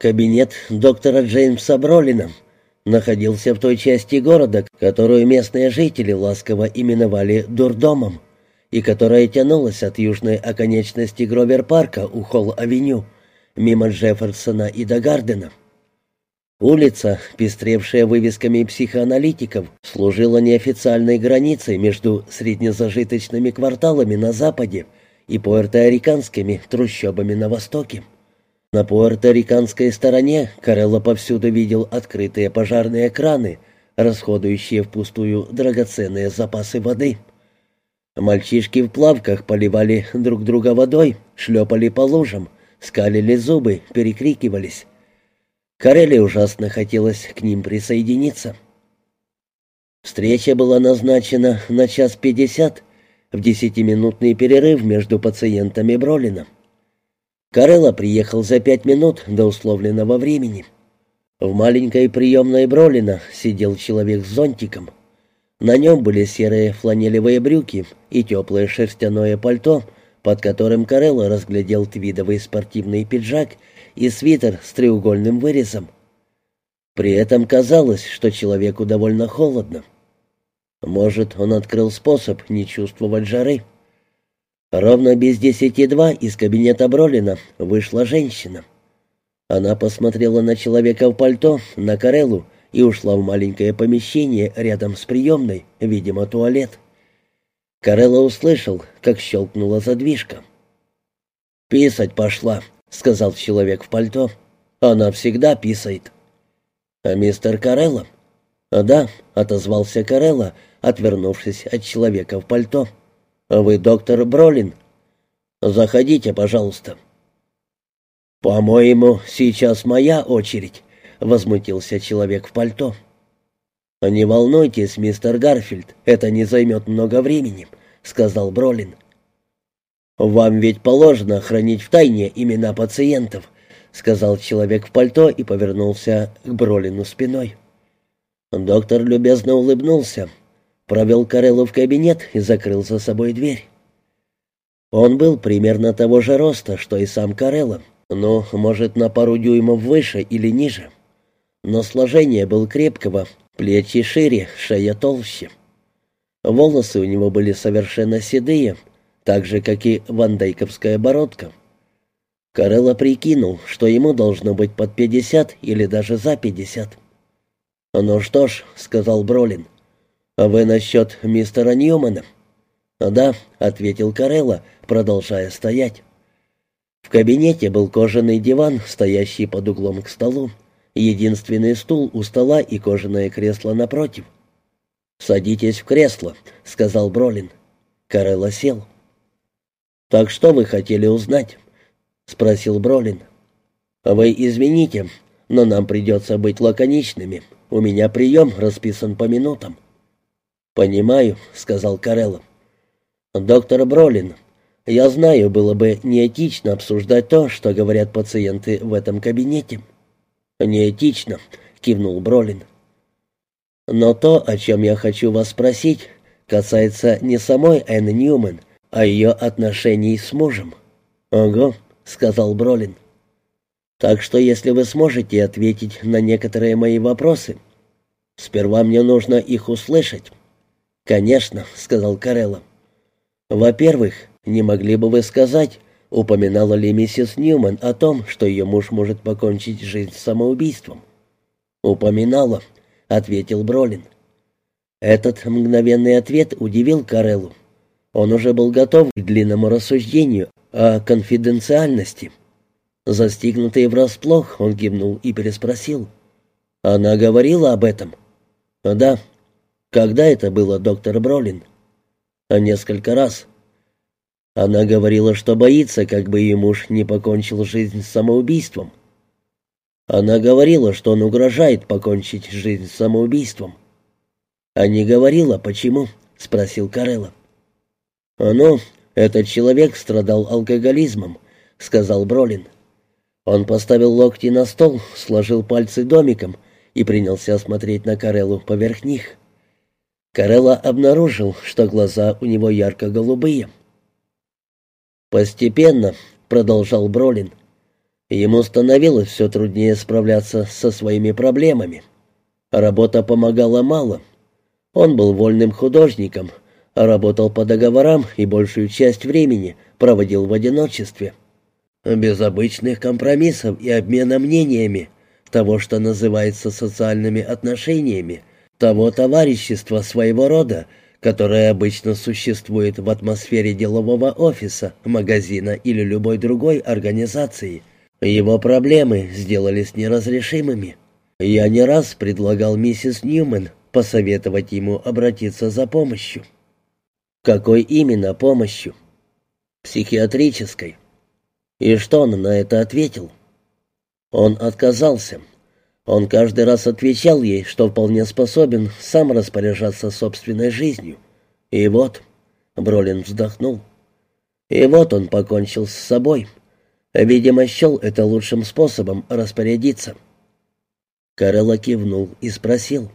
Кабинет доктора Джеймса Бролина находился в той части города, которую местные жители ласково именовали «дурдомом», и которая тянулась от южной оконечности Гровер-парка у Холл-авеню, мимо Джефферсона и Дагардена. Улица, пестревшая вывесками психоаналитиков, служила неофициальной границей между среднезажиточными кварталами на западе и пуэрториканскими трущобами на востоке. На пуэрториканской стороне Карелло повсюду видел открытые пожарные краны, расходующие впустую драгоценные запасы воды. Мальчишки в плавках поливали друг друга водой, шлепали по лужам, скалили зубы, перекрикивались. Карелле ужасно хотелось к ним присоединиться. Встреча была назначена на час пятьдесят, в десятиминутный перерыв между пациентами Бролина. Карелла приехал за пять минут до условленного времени. В маленькой приемной Бролина сидел человек с зонтиком. На нем были серые фланелевые брюки и теплое шерстяное пальто, под которым Карелла разглядел твидовый спортивный пиджак и свитер с треугольным вырезом. При этом казалось, что человеку довольно холодно. Может, он открыл способ не чувствовать жары. Ровно без десяти два из кабинета Бролина вышла женщина. Она посмотрела на человека в пальто, на Кареллу, и ушла в маленькое помещение рядом с приемной, видимо, туалет. Карелла услышал, как щелкнула задвижка. «Писать пошла», — сказал человек в пальто. «Она всегда писает». «А мистер Карелла?» «Да», — отозвался Карелла, отвернувшись от человека в пальто. «Вы доктор Бролин?» «Заходите, пожалуйста». «По-моему, сейчас моя очередь», — возмутился человек в пальто. «Не волнуйтесь, мистер Гарфилд, это не займет много времени», — сказал Бролин. «Вам ведь положено хранить в тайне имена пациентов», — сказал человек в пальто и повернулся к Бролину спиной. Доктор любезно улыбнулся, провел Кареллу в кабинет и закрыл за собой дверь. Он был примерно того же роста, что и сам Карелла, но, может, на пару дюймов выше или ниже. Но сложение был крепкого, плечи шире, шея толще. Волосы у него были совершенно седые, так же, как и вандейковская бородка. Карелла прикинул, что ему должно быть под пятьдесят или даже за пятьдесят. «Ну что ж», — сказал Бролин, — «а вы насчет мистера Ньюмана?» «Да», — ответил Карелла, продолжая стоять. В кабинете был кожаный диван, стоящий под углом к столу, единственный стул у стола и кожаное кресло напротив. «Садитесь в кресло», — сказал Бролин. Карелла сел. «Так что вы хотели узнать?» — спросил Бролин. «Вы извините, но нам придется быть лаконичными. У меня прием расписан по минутам». «Понимаю», — сказал Карелло. «Доктор Бролин, я знаю, было бы неэтично обсуждать то, что говорят пациенты в этом кабинете». «Неэтично», — кивнул Бролин. «Но то, о чем я хочу вас спросить, касается не самой Энн Ньюман, о ее отношении с мужем». «Ого», — сказал Бролин. «Так что если вы сможете ответить на некоторые мои вопросы, сперва мне нужно их услышать». «Конечно», — сказал Карелло. «Во-первых, не могли бы вы сказать, упоминала ли миссис Ньюман о том, что ее муж может покончить жизнь самоубийством?» «Упоминала», — ответил Бролин. Этот мгновенный ответ удивил Кареллу. Он уже был готов к длинному рассуждению о конфиденциальности. Застигнутый врасплох, он кивнул и переспросил. «Она говорила об этом?» «Да». «Когда это было, доктор Бролин?» «Несколько раз». Она говорила, что боится, как бы ее муж не покончил жизнь самоубийством. Она говорила, что он угрожает покончить жизнь самоубийством. «А не говорила, почему?» — спросил Карелла. «Ну, этот человек страдал алкоголизмом», — сказал Бролин. Он поставил локти на стол, сложил пальцы домиком и принялся смотреть на Кареллу поверх них. Карелла обнаружил, что глаза у него ярко-голубые. «Постепенно», — продолжал Бролин, — Ему становилось все труднее справляться со своими проблемами. Работа помогала мало. Он был вольным художником, работал по договорам и большую часть времени проводил в одиночестве. Без обычных компромиссов и обмена мнениями, того, что называется социальными отношениями, того товарищества своего рода, которое обычно существует в атмосфере делового офиса, магазина или любой другой организации. Его проблемы сделались неразрешимыми. Я не раз предлагал миссис Ньюман посоветовать ему обратиться за помощью. Какой именно помощью? Психиатрической. И что он на это ответил? Он отказался. Он каждый раз отвечал ей, что вполне способен сам распоряжаться собственной жизнью. И вот, Бролин вздохнул, и вот он покончил с собой. Видимо, счел это лучшим способом распорядиться. Карелла кивнул и спросил.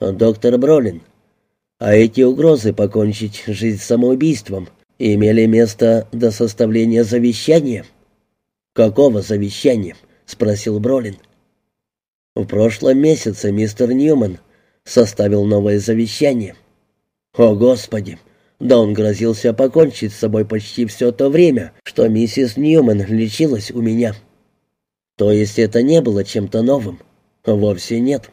«Доктор Бролин, а эти угрозы покончить жизнь самоубийством имели место до составления завещания?» «Какого завещания?» — спросил Бролин. «В прошлом месяце мистер Ньюман составил новое завещание». «О, Господи!» Да он грозился покончить с собой почти все то время, что миссис Ньюман лечилась у меня. То есть это не было чем-то новым? «Вовсе нет».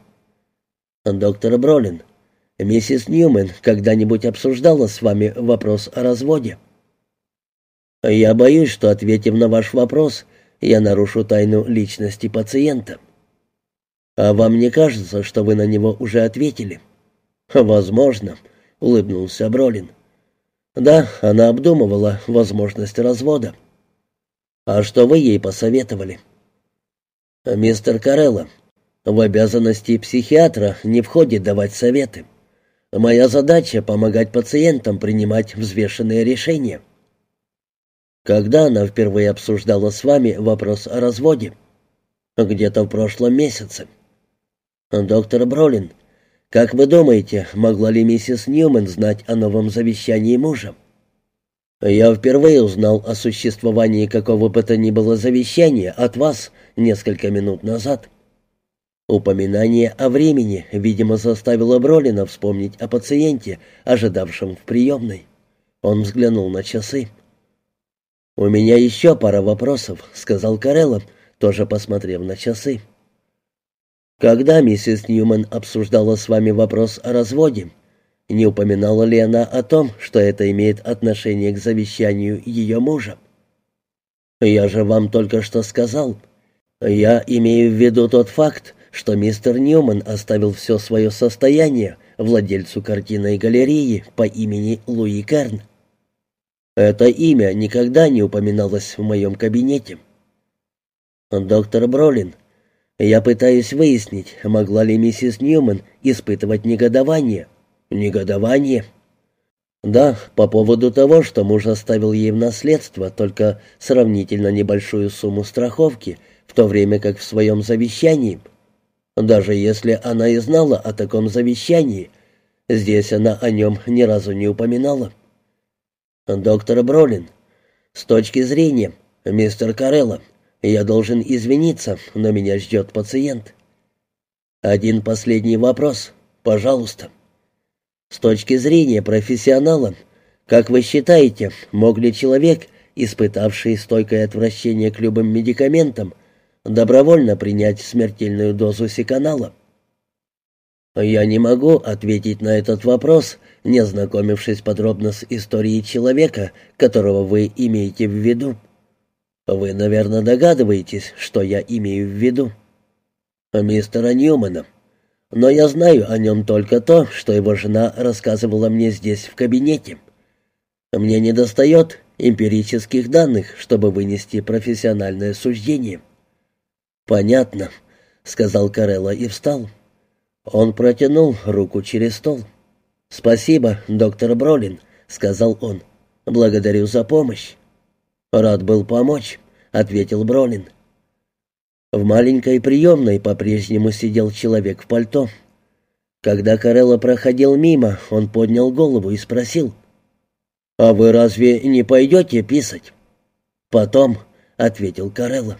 «Доктор Бролин, миссис Ньюман когда-нибудь обсуждала с вами вопрос о разводе?» «Я боюсь, что, ответив на ваш вопрос, я нарушу тайну личности пациента». «А вам не кажется, что вы на него уже ответили?» «Возможно», — улыбнулся Бролин. «Да, она обдумывала возможность развода». «А что вы ей посоветовали?» «Мистер Карелло, в обязанности психиатра не входит давать советы. Моя задача — помогать пациентам принимать взвешенные решения. Когда она впервые обсуждала с вами вопрос о разводе? Где-то в прошлом месяце. Доктор Бролин, как вы думаете, могла ли миссис Ньюман знать о новом завещании мужа? Я впервые узнал о существовании какого бы то ни было завещания от вас несколько минут назад. Упоминание о времени, видимо, заставило Бролина вспомнить о пациенте, ожидавшем в приемной. Он взглянул на часы. «У меня еще пара вопросов», — сказал Карелло, тоже посмотрев на часы. «Когда миссис Ньюман обсуждала с вами вопрос о разводе, не упоминала ли она о том, что это имеет отношение к завещанию ее мужа?» «Я же вам только что сказал. Я имею в виду тот факт, что мистер Ньюман оставил все свое состояние владельцу картинной галереи по имени Луи Керн. Это имя никогда не упоминалось в моем кабинете. Доктор Бролин, я пытаюсь выяснить, могла ли миссис Ньюман испытывать негодование. Негодование? Да, по поводу того, что муж оставил ей в наследство только сравнительно небольшую сумму страховки, в то время как в своем завещании – даже если она и знала о таком завещании, здесь она о нем ни разу не упоминала. «Доктор Бролин, с точки зрения, мистер Карелло, я должен извиниться, но меня ждет пациент. Один последний вопрос, пожалуйста. С точки зрения профессионала, как вы считаете, мог ли человек, испытавший стойкое отвращение к любым медикаментам, добровольно принять смертельную дозу секанала? Я не могу ответить на этот вопрос, не ознакомившись подробно с историей человека, которого вы имеете в виду. Вы, наверное, догадываетесь, что я имею в виду. Мистера Ньюмана. Но я знаю о нем только то, что его жена рассказывала мне здесь, в кабинете. Мне недостает эмпирических данных, чтобы вынести профессиональное суждение. «Понятно», — сказал Карелла и встал. Он протянул руку через стол. «Спасибо, доктор Бролин», — сказал он. «Благодарю за помощь». «Рад был помочь», — ответил Бролин. В маленькой приемной по-прежнему сидел человек в пальто. Когда Карелла проходил мимо, он поднял голову и спросил. «А вы разве не пойдете писать?» «Потом», — ответил Карелла.